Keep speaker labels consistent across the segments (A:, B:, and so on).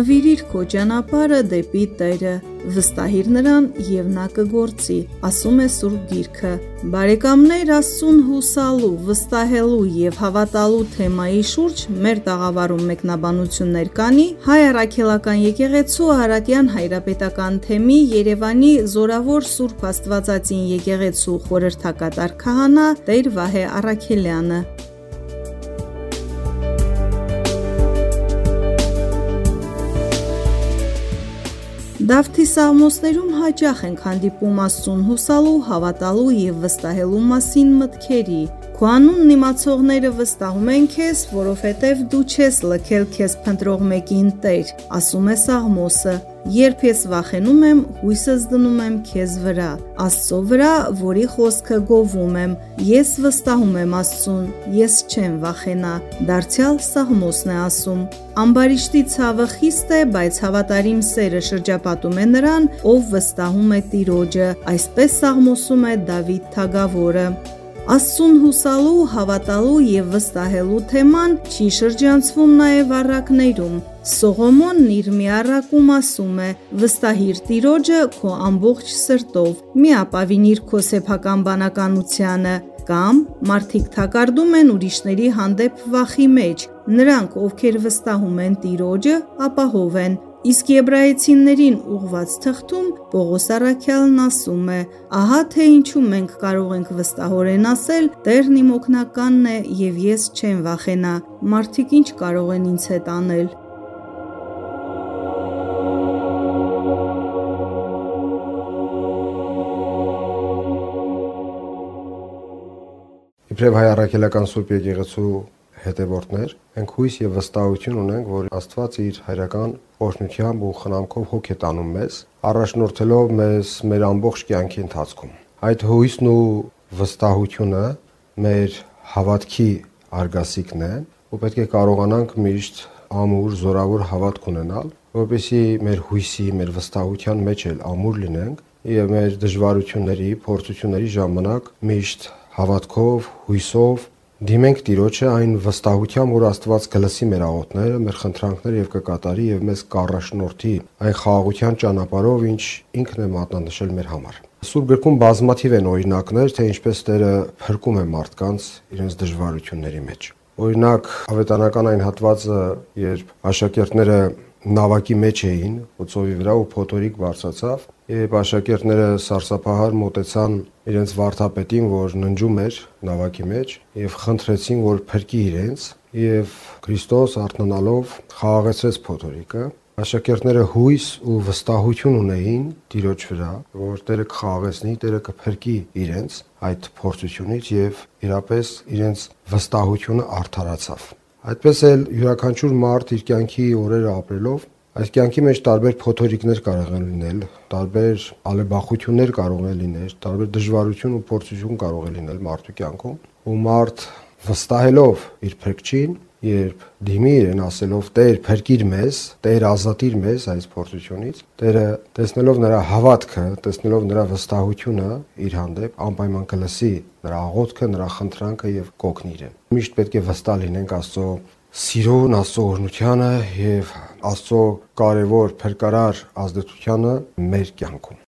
A: Նվիրիր քո ճանապարհը դեպի Տերը, վստահիր նրան եւ նա կգործի, ասում է Սուրբ Գիրքը։ Բարեկամներ Աստծուն հուսալու, վստահելու եւ հավատալու թեմայի շուրջ մեր տաղավարում մեկնաբանություններ կանի Հայ Արաքելական եկեղեցու Արատյան հայրապետական թեմի Երևանի Զորավոր Սուրբ Աստվածածին եկեղեցու խորհրդակատար քահանա Տեր Վահե Արաքելյանը։ Դավթի սաղմոսներում հաճախ ենք հանդիպում Աստծուն հուսալու, հավատալու եւ վստահելու մասին մտքերի։ Քո անունն իմացողները վստահում են քեզ, որովհետև դու չես լքել քեզ փնտրող մեկին Տեր, ասում է Սաղմոսը։ Երբ ես վախենում եմ, հույսս դնում եմ քեզ վրա, Աստծո վրա, որի խոսքը գովում եմ։ Ես վստահում եմ Աստծուն, ես չեմ վախենա։ Դարձյալ Սաղմոսն է ասում. Ամբարիշտի ցավը խիստ է, բայց հավատարիմ սերը շրջապատում է նրան, ով վստահում է Տիրոջը։ Այսպես Սաղմոսում է Դավիթ Թագավորը։ Աստծուն հուսալու, հավատալու եւ վստահելու թեման չի շրջանցվում նաեւ առակներում։ Սողոմոնն իր մի առակում ասում է. «Վստահիր Տիրոջը քո ամբողջ սրտով, մի ապավինիր քո սեփական բանականությանը» կամ մարդիկ թակարդում են ուրիշների հանդեպ վախի մեջ։ Նրանք, ովքեր վստահում են Տիրոջը, ապահով են։ Իսկ եբրայեցիներին ուղված թղթում Պողոս Արաքյալն ասում է. «Ահա թե ինչու մենք կարող ենք վստահորեն ասել. Տերն իմ օգնականն է եւ ես չեմ վախենա։ Մարդիկ ինչ կարող են ինձ հետ անել»։
B: Իբրև հայ առաքելական Սուրբ Եկեղեցու հետևորդներ, մենք հույս եւ վստահություն ունենք, որ Աստված իր հայրական օրհնությամբ ու խնամքով հոգ է տանում մեզ, առաջնորդելով մեզ մեր ամբողջ կյանքի ընթացքում։ Այդ հույսն ու վստահությունը մեր հավատքի արգասիքն է, ու պետք է կարողանանք միշտ ամուր, զորավոր հավատք ունենալ, որպեսզի մեր հույսի, մեր վստահության մեջ էլ ամուր լինենք եւ մեր դժվարությունների, փորձությունների ժամանակ միշտ հավատքով, հույսով դիմենք Տիրոջը այն վստահությամբ, որ Աստված կլսի մեր աղոթները, մեր խնդրանքները եւ կկատարի եւ մեզ կառաջնորդի այն խաղաղության ճանապարհով, ինչ ինքն է մատնանշել մեր համար։ Սուրբ գրքում բազմաթիվ են օրինակներ, թե ինչպես Տերը փրկում է մարդկանց իրենց դժվարությունների մեջ։ Օրինակ, ավետանական այն հատվածը, երբ աշակերտները նավակի մեջ էին, ծովի վրա ու փոթորիկ բարձրացավ, Երբ աշակերտները սարսափահար մոտեցան իրենց վարդապետին, որ ննջում էր նավակի մեջ, եւ խնդրեցին, որ փրկի իրենց, եւ Քրիստոս արթնանալով խաղաղեցրեց փոթորիկը, աշակերտները հույս ու վստահություն ունեին Տիրոջ վրա, որ Տերը կխաղաղեցնի, Տերը կփրկի իրենց այդ փորձությունից եւ իրապես իրենց վստահությունը արդարացավ։ Այդպես էլ յուրաքանչյուր մարդ իր կյանքի օրերը ապրելով Այս կյանքի մեջ տարբեր փոթորիկներ կարող են լինել, տարբեր ալեբախություններ կարող են լինել, տարբեր դժվարություն ու փորձություն կարող է լինել մարդու կյանքում, ու մարդ վստահելով իր փրկչին, երբ դիմի իրեն ասելով Տեր փրկիր մեզ, Տեր ազատիր մեզ այս փորձությունից, Տերը տեսնելով նրա հավատքը, տեսնելով նրա վստահությունը իր հանդեպ անպայման կլսի նրա աղոթքը, նրա խնդրանքը եւ կօգնի իրեն։ Միշտ պետք է վստահ լինենք Աստծո սիրուն Աստծո օրհնությանը եւ Աստծո կարևոր փրկարար ազդեցությանը մեր կյանքում։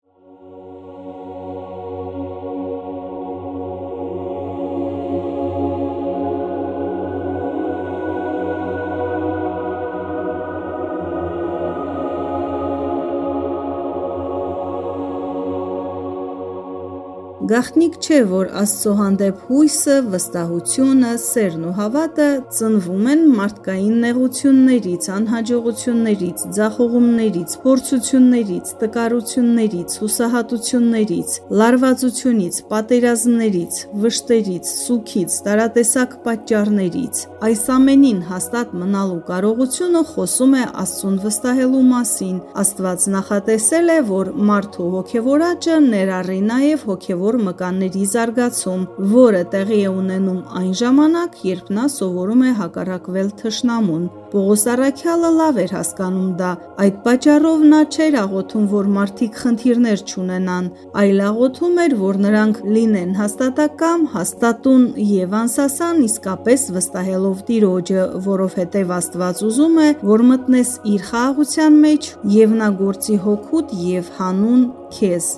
A: Գաղտնիք չէ, որ Աստծո հանդեպ հույսը, վստահությունը, սերն ու հավատը ծնվում են մարդկային նեղություններից, անհաջողություններից, ձախողումներից, փորձություններից, տկարություններից, հուսահատություններից, լարվածությունից, պատերազմներից, վշտերից, սուգից, տարատեսակ պատճառներից։ Այս ամենին հաստատ մնալու կարողությունը խոսում է Աստծուն վստահելու մասին։ Աստված նախատեսել է, որ մարդու հոգևոր աճը ներառի նաև հոգևոր մկանների զարգացում, որը տեղի է ունենում այն ժամանակ, երբ նա սովորում է հակառակվել թշնամուն։ Պողոս Արաքյալը լավ էր հասկանում դա։ Այդ պատճառով նա չէր աղոթում, որ մարդիկ խնդիրներ չունենան, այլ աղոթում էր, որ նրանք լինեն հաստատակամ, հաստատուն եւ անսասան իսկապես վստահելով Տիրոջը, որովհետեւ Աստված ուզում է, որ մտնես իր խաղաղության մեջ եւ նա գործի հոգուտ եւ հանուն քեզ։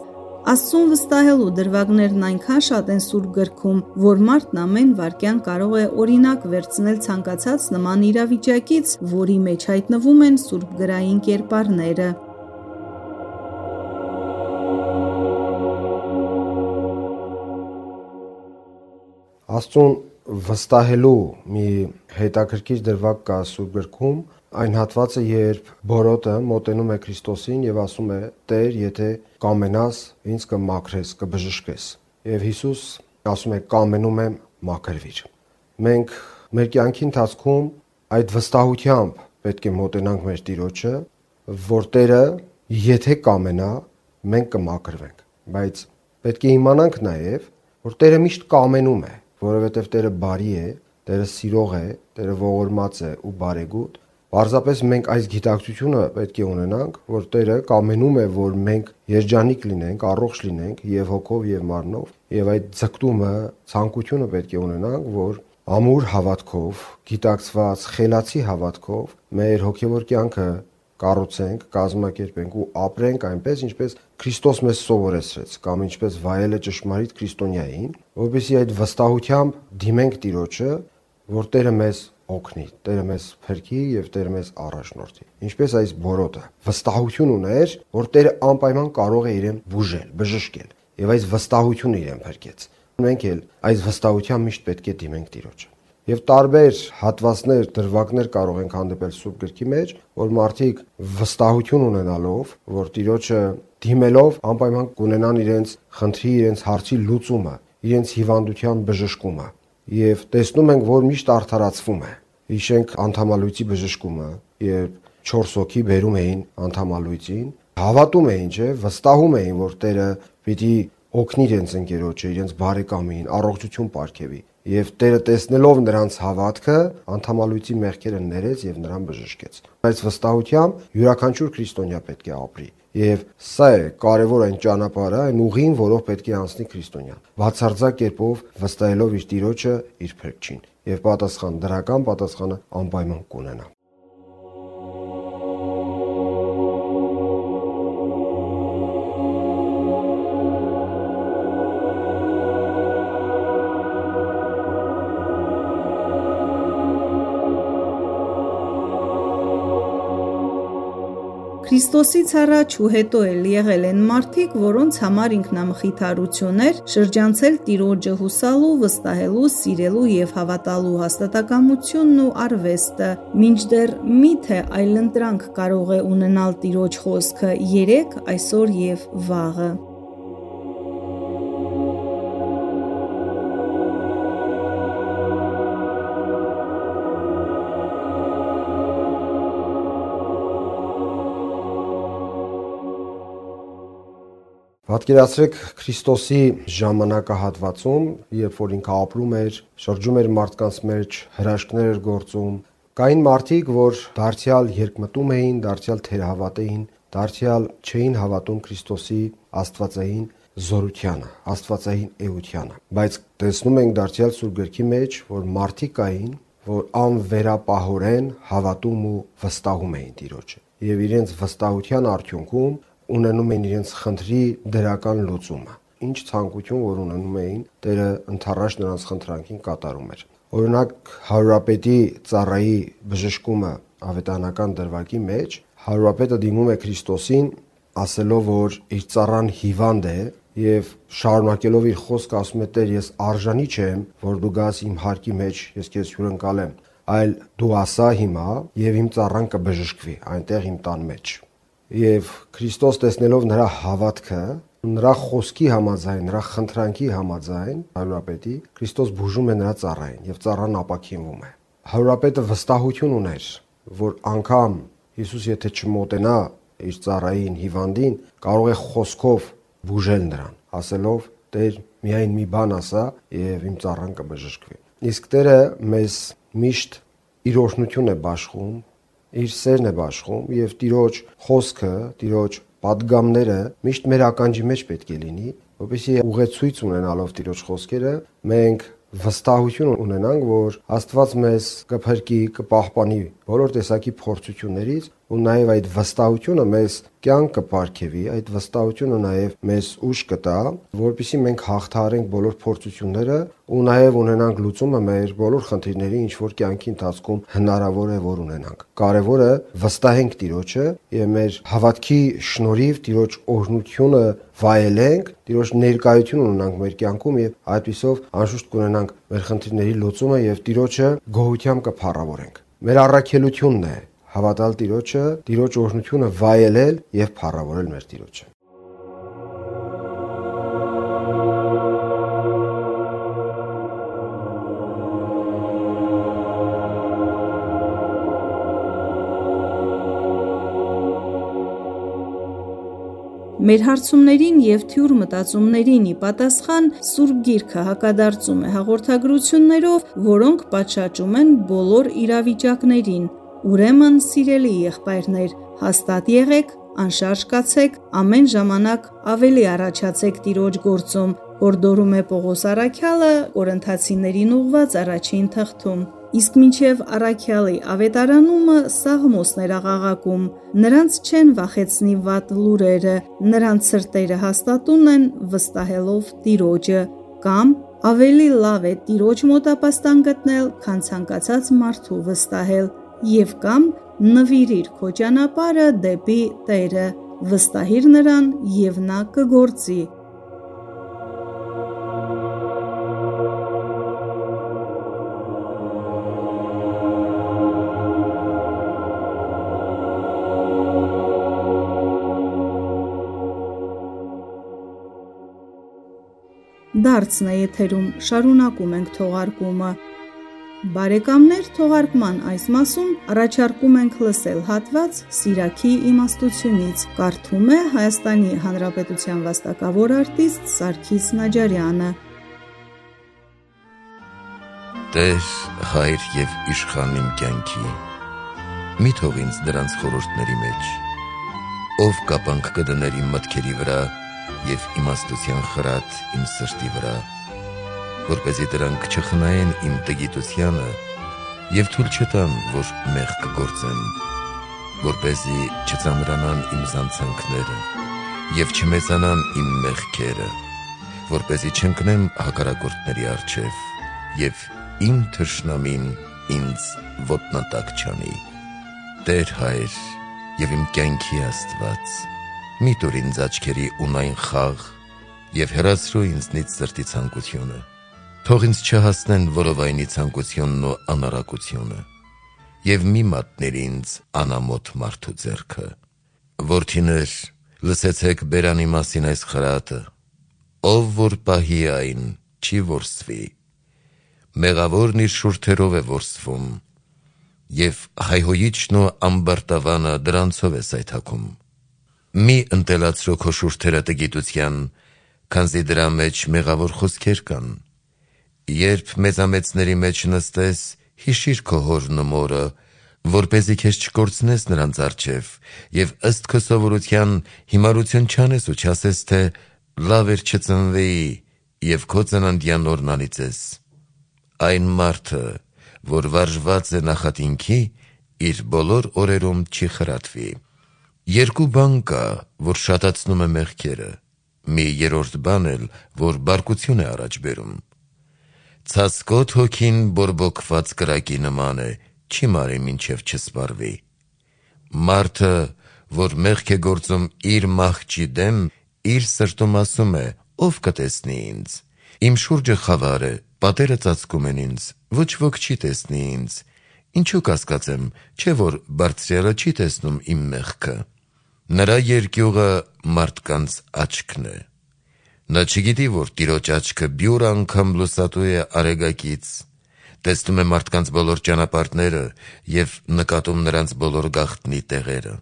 A: Աստծուն վստահելու դրվագներն այնքան շատ են Սուրբ գրքում, որ մարդն ամեն վարքյան կարող է օրինակ վերցնել ցանկացած նման իրավիճակից, որի մեջ հայտնվում են Սուրբ գրային կերպարները։
B: Աստծուն վստահելու մի հետաքրքիր դրվագ կա Սուրբ գրքում, այն հատվածը, երբ Բորոտը մոտենում է Քրիստոսին եւ ասում է. «Տեր, եթե կամենաս, ինձ կմաքրես, կբժշկես»։ Եվ Հիսուս ասում է. «Կամենում եմ, մաքրվիր»։ Մենք մեր կյանքի ընթացքում այդ վստահությամբ պետք է մոտենանք մեր Տիրոջը, որ Տերը եթե կամենա, մենք կմաքրվենք։ Բայց պետք է իմանանք նաև, որ Տերը միշտ կամենում է, որովհետև Տերը բարի է, Տերը սիրող է, Տերը ողորմած է ու բարեգութ Պարզապես մենք այս գիտակցությունը պետք է ունենանք, որ Տերը կամենում է, որ մենք երջանիկ լինենք, առողջ լինենք եւ հոգով եւ մարմնով, եւ այդ ձգտումը, ցանկությունը պետք է ունենանք, որ ամուր հավատքով, գիտակցված, խելացի հավատքով մեր հոգևոր կյանքը կառուցենք, կազմակերպենք ու ապրենք այնպես, ինչպես Քրիստոս մեզ սովորեցրեց, կամ ինչպես վայել է ճշմարիտ քրիստոնյային, որովհետեւ այդ վստահությամբ դիմենք Տիրոջը, որ Տերը մեզ օգնի, Տերը մեզ փրկի եւ Տերը մեզ առաջնորդի։ Ինչպես այս բորոտը վստահություն ուներ, որ Տերը անպայման կարող է իրեն բուժել, բժշկել, եւ այս վստահությունը իրեն փրկեց։ Մենք էլ այս վստահությամբ միշտ պետք է դիմենք Տիրոջը։ Եվ տարբեր հատվածներ, դրվագներ կարող ենք հանդիպել Սուրբ գրքի մեջ, որ մարդիկ վստահություն ունենալով, որ Տիրոջը դիմելով անպայման կունենան իրենց խնդրի, իրենց հարցի լուծումը, իրենց հիվանդության բժշկումը եւ տեսնում ենք, որ միշտ արդարացվում է։ Հիշենք անդամալույցի բժշկումը, երբ 4 հոգի բերում էին անդամալույցին, հավատում էին, չէ, վստահում էին, որ Տերը պիտի օգնի իրենց ընկերոջը, իրենց բարեկամին, առողջություն ապարգևի։ Եվ Տերը տեսնելով նրանց հավատքը, անդամալույցի մեղքերը ներեց եւ նրան բժշկեց։ Այս վստահությամբ յուրաքանչյուր քրիստոնյա պետք է ապրի։ Եվ սա է կարևոր այն ճանապարհը, այն ուղին, որով պետք է անցնի քրիստոնյան։ Բացարձակ կերպով վստահելով իր Տիրոջը, իր Փրկչին։ Եվ պատասխան դրական պատասխանը անպայման կունենա։
A: Քրիստոսից առաջ ու հետո էլ եղել են մարդիկ, որոնց համար ինքնամխիթարություն էր շրջանցել Տիրոջը հուսալու, վստահելու, սիրելու եւ հավատալու հաստատակամությունն ու արվեստը, մինչդեռ միթե այլընտրանք կարող է ունենալ Տիրոջ խոսքը երեք, այսօր եւ վաղը։
B: Պատկերացրեք Քրիստոսի ժամանակահատվածում, երբ որ ինքը ապրում էր, շրջում էր մարդկանց մեջ, հրաշքներ էր գործում, կային մարդիկ, որ դարձյալ երկմտում էին, դարձյալ թերհավատ էին, դարձյալ չէին հավատում Քրիստոսի աստվածային զորությանը, աստվածային էությանը։ Բայց տեսնում ենք դարձյալ Սուրբ գրքի մեջ, որ մարդիկ կային, որ անվերապահորեն հավատում ու վստահում էին Տիրոջը։ Եվ իրենց վստահության արդյունքում ունենում էին իրենց խնդրի դրական լուծումը։ Ինչ ցանկություն որ ունենում էին, Տերը ընթառաջ նրանց խնդրանքին կատարում էր։ Օրինակ հարուրապետի ծառայի բժշկումը ավետարանական դրվագի մեջ հարուրապետը դիմում է Քրիստոսին ասելով որ իր ծառան հիվանդ է եւ շարունակելով իր խոսքը ասում է Տեր, ես արժանի չեմ, որ դու գաս իմ հարկի մեջ, ես քեզ հյուրընկալեմ, այլ դու ասա հիմա եւ իմ ծառան կբժշկվի այնտեղ իմ տան մեջ։ Եվ Քրիստոս տեսնելով նրա հավատքը, նրա խոսքի համաձայն, նրա խնդրանքի համաձայն, հարուրապետի Քրիստոս բուժում է նրա ծառային եւ ծառան ապակինվում է։ Հարուրապետը վստահություն ուներ, որ անգամ Հիսուս եթե չմոտենա իր ծառային հիվանդին, կարող է խոսքով բուժել նրան, ասելով. «Տեր, միայն մի բան ասա եւ իմ ծառան կբժշկվի»։ Իսկ Տերը մեզ միշտ իր օրհնություն է բաշխում, իր սերն է բաշխում եւ Տիրոջ խոսքը, Տիրոջ падգամները միշտ մեր ականջի մեջ պետք է լինի, որովհետեւ ուղեցույց ունենալով Տիրոջ խոսքերը մենք վստահություն ունենանք, որ Աստված մեզ կփրկի, կպահպանի բոլոր տեսակի փորձություններից ու նաև այդ վստահությունը մեզ կյանք կպարգևի, այդ վստահությունը նաև մեզ ուժ կտա, որpիսի մենք հաղթահարենք բոլոր փորձությունները ու նաև ունենանք լուծումը մեր բոլոր խնդիրների, ինչ որ կյանքի ընթացքում հնարավոր է որ ունենանք։ Կարևորը վստահենք Տիրոջը եւ մեր հավատքի շնորհիվ Տիրոջ օրհնությունը վայելենք, Տիրոջ ներկայություն ունենանք մեր կյանքում եւ այդպիսով անշուշտ կունենանք մեր խնդիրների լուծումը եւ Տիրոջը գոհությամբ կփառավորենք։ Մեր առաքելությունն է հավատալ Տիրոջը, Տիրոջ օրհնությունը վայելել եւ փառավորել մեր Տիրոջը։
A: Մեր հարցումներին եւ թյուր մտածումներին ի պատասխան Սուրբ Գիրքը հակադարձում է հաղորդագրություններով, որոնք պատշաճում են բոլոր իրավիճակներին։ Ուրեմն, սիրելի եղբայրներ, հաստատ եղեք, անշարժ կացեք, ամեն ժամանակ ավելի առաջացեք Տիրոջ գործում, հորդորում է Պողոս Արաքյալը Կորինթացիներին ուղված առաջին թղթում։ Իսկ մինչև Արաքյալի ավետարանումը Սաղմոսներ աղաղակում, նրանց չեն վախեցնի վատ լուրերը, նրանց սրտերը հաստատուն են վստահելով Տիրոջը, կամ ավելի լավ է Տիրոջ մոտ ապաստան գտնել, քան ցանկացած մարդու վստահել, եւ կամ նվիրիր քո ճանապարհը դեպի Տերը, վստահիր նրան եւ նա կգործի Դարձն է եթերում շարունակում ենք թողարկումը։ Բարեկամներ թողարկման այս մասում առաջարկում ենք լսել հատված Սիրակի իմաստությունից։ Կարդում է Հայաստանի Հանրապետության վաստակավոր արտիստ Սարգիս Նաջարյանը։
C: Տեր, հայր եւ իշխան իմ կյանքի։ Մի թող ինձ դրանց խորհուրդների մեջ։ Ով կապանք կդներ իմ մտքերի վրա, եւ իմաստության խրատ իմ սրտի վրա, որպեսզի դրանք չխնայեն իմ տգիտությանը եւ թույլ չտան, որ մեղ կգործեն, որպեսզի չծանրանան իմ զանցանքները եւ չմեծանան իմ մեղքերը, որպեսզի չընկնեմ հակարակորդների առջև եւ իմ թշնամին ինձ ոտնատակ չանի։ Տեր հայր եւ իմ կյանքի Աստված Մի տուր ինձ աչքերի ունայն խաղ եւ հեռացրու ինձնից սրտի ցանկությունը։ Թող ինձ չհասնեն որովայնի ցանկությունն ու անարակությունը եւ մի մատներ ինձ անամոթ մարդու ձեռքը։ Որդիներ, լսեցեք բերանի մասին այս խրատը։ Ով որ պահի այն, չի որսվի։ Մեղավորն իր շուրթերով է որսվում եւ հայհոյիչն ու ամբարտավանը դրանցով է սայթակում Մի ընտելացրու քո շուրթերը տգիտության, քանզի դրա մեջ մեղավոր խոսքեր կան։ Երբ մեծամեծների մեջ նստես, հիշիր քո հորն ու մորը, որ เป զի քեզ չկորցնես նրանց արջև, եւ ըստ քո սովորության հիմարություն չանես ու չասես թե լավ էր չծնվեի եւ քո ծննդյան օրն անիծես։ Այն մարդը, որ վարժված է նախատինքի, իր բոլոր օրերում չի խրատվի։ Երկու բան կա, որ շատացնում է մեղքերը։ Մի երրորդ բան էլ, որ բարկություն է առաջ բերում։ Ցածկոտ հոգին բորբոքված կրակի նման է, չի մարի մինչև չսպարվի։ Մարդը, որ մեղք է գործում իր մահճի դեմ, իր սրտում ասում է. ով կտեսնի ինձ։ Իմ շուրջը խավար է, պատերը ծածկում են ինձ, ոչ ոք չի տեսնի ինձ։ Ինչու կասկածեմ, չէ որ Բարձրյալը չի տեսնում իմ մեղքը։ Նրա երկյուղը մարդկանց աչքն է։ Նա չգիտի, որ Տիրոջ աչքը բյուր անգամ լուսատու է արեգակից, տեսնում է մարդկանց բոլոր ճանապարհները եւ նկատում նրանց բոլոր գաղտնի տեղերը։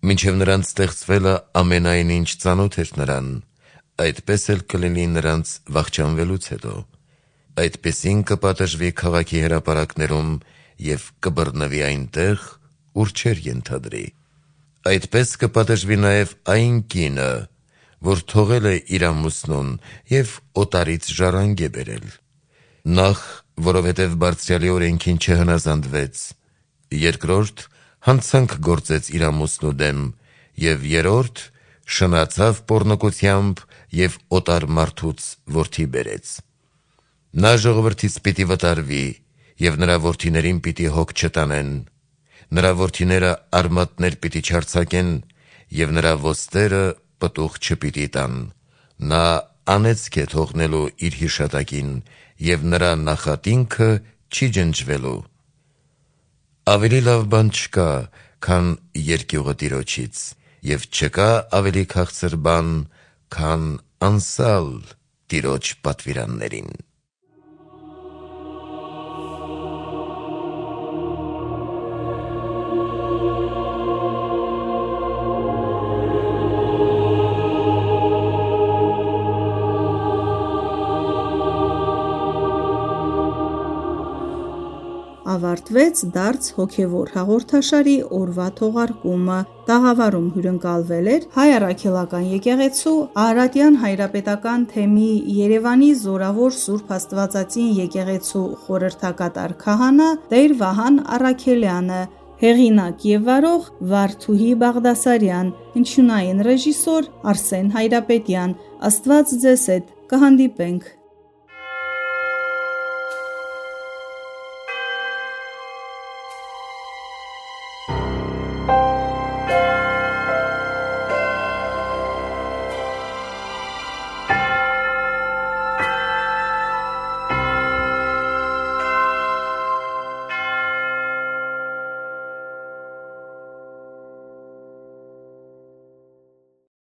C: Մինչև նրանց ստեղծվելը ամենայն ինչ ծանոթ էր նրան, այդպես էլ կլինի նրանց վախճանվելուց հետո։ Այդպեսին կպատժվի քաղաքի հրապարակներում եւ կբռնվի այնտեղ, ուր չեր ենթադրի։ Այդպես կպատժվի նաեւ այն կինը, որ թողել է իր ամուսնուն եւ օտարից ժառանգ է բերել։ Նախ, որովհետև Բարձրյալի օրենքին չհնազանդվեց, երկրորդ, հանցանք գործեց իր ամուսնու դեմ, եւ երրորդ, շնացավ պոռնկությամբ եւ օտար մարդուց որդի բերեց։ Նա ժողովրդից պիտի վտարվի եւ նրա որդիներին պիտի հոգ չտանեն։ Նրա որդիները արմատներ պիտի չարցակեն եւ նրա ոստերը պտուղ չպիտի տան։ Նա անեծք է թողնելու իր հիշատակին եւ նրա նախատինքը չի ջնջվելու։ Ավելի լավ բան չկա, քան երկյուղը Տիրոջից, եւ չկա ավելի քաղցր բան, քան անսալ Տիրոջ պատվիրաններին։
A: ավարտվեց դարձ հոգևոր հաղորդաշարի օրվա թողարկումը։ Տաղավարում հյուրընկալվել էր Հայ Առաքելական եկեղեցու Արարատյան հայրապետական թեմի Երևանի Զորավոր Սուրբ Աստվածածին եկեղեցու խորհրդակատար քահանա Տեր Վահան Առաքելյանը, հեղինակ եւ վարող Վարդուհի Բաղդասարյան, հնչյունային ռեժիսոր Արսեն Հայրապետյան։ Աստված ձեզ հետ կհանդիպենք